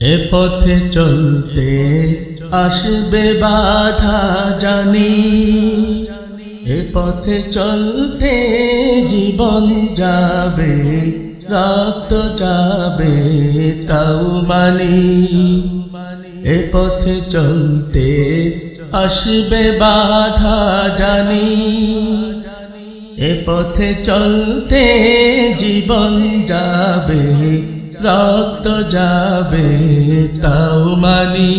এ পথে চলতে আসবে বাধা জানি। এ পথে চলতে জীবন যাবে, রক্ত যাবে, তাও মানি। এ পথে চলতে আসবে বাধা জানি। এ পথে চলতে জীবন যাবে রক্ত যাবে, তাও মানি।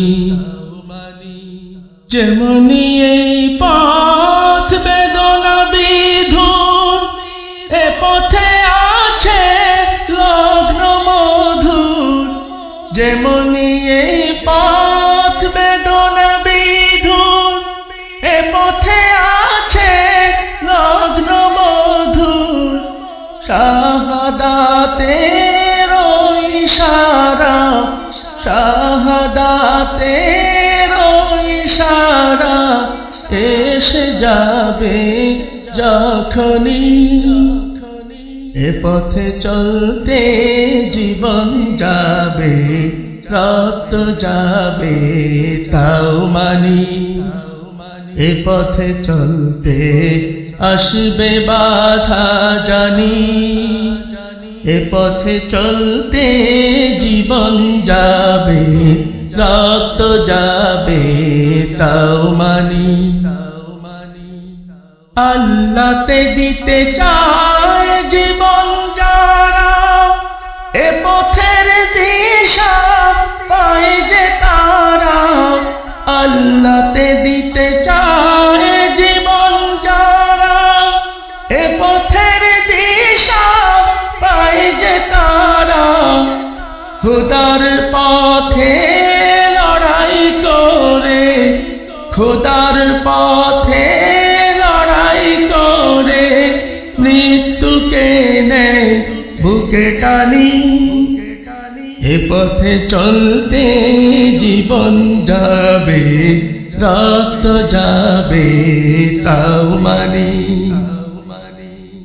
যেমনি এই পথ বেদনা বিধুর, এ পথে আছে লগ্ন মধুর। যেমনি এই পথ বেদনা বিধুর, এ পথে আছে লগ্ন মধুর। শাহাদাতের ইশারা শাহাদাতের ইশারা এসে যাবে যখনই। এ পথে চলতে জীবন যাবে, রক্ত যাবে, তাও মানি। এ পথে চলতে আসবে বাধা জানি। এ পথে চলতে জীবন যাবে রক্ত যাবে তাও মানি। আল্লাতে দিতে চায় খুদার পথে লড়াই করে মৃত্যুকে নেয় বুকে টানি। এ পথে চলতে জীবন যাবে, রক্ত যাবে, তাও মানি।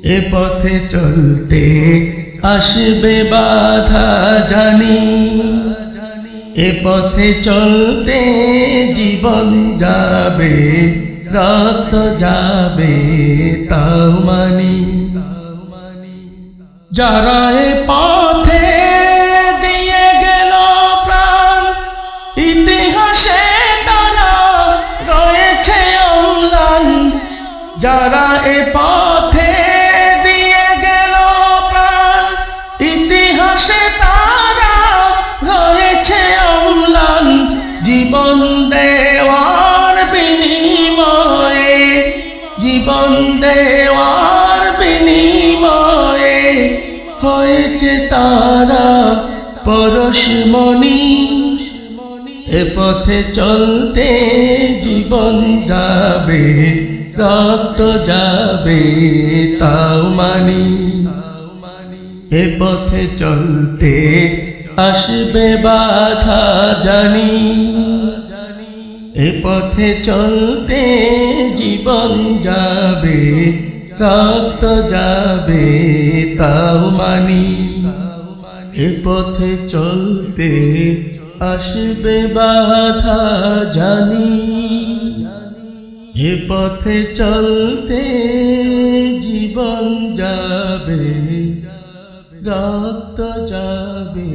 এ পথে চলতে আসবে বাধা জানি। এ পথে চলতে জীবন যাবে, রক্ত যাবে, তাও মানি। যারা এ পথে দিয়ে গেল প্রাণ, ইতিহাসে তারা রয়েছে অম্লান। যারা এ পথে জীবন দেওয়ার বিনিময়ে, জীবন দেওয়ার বিনিময়ে হয়েছে তারা পরশমণি এ পথে চলতে জীবন যাবে, রক্ত যাবে, তাও মানি। এ পথে চলতে আসবে বাধা জানি। এ পথে চলতে জীবন যাবে, রক্ত যাবে, তাও মানি। এ পথে চলতে আসবে বাধা জানি। এ পথে চলতে জীবন যাবে। রক্ত যাবে।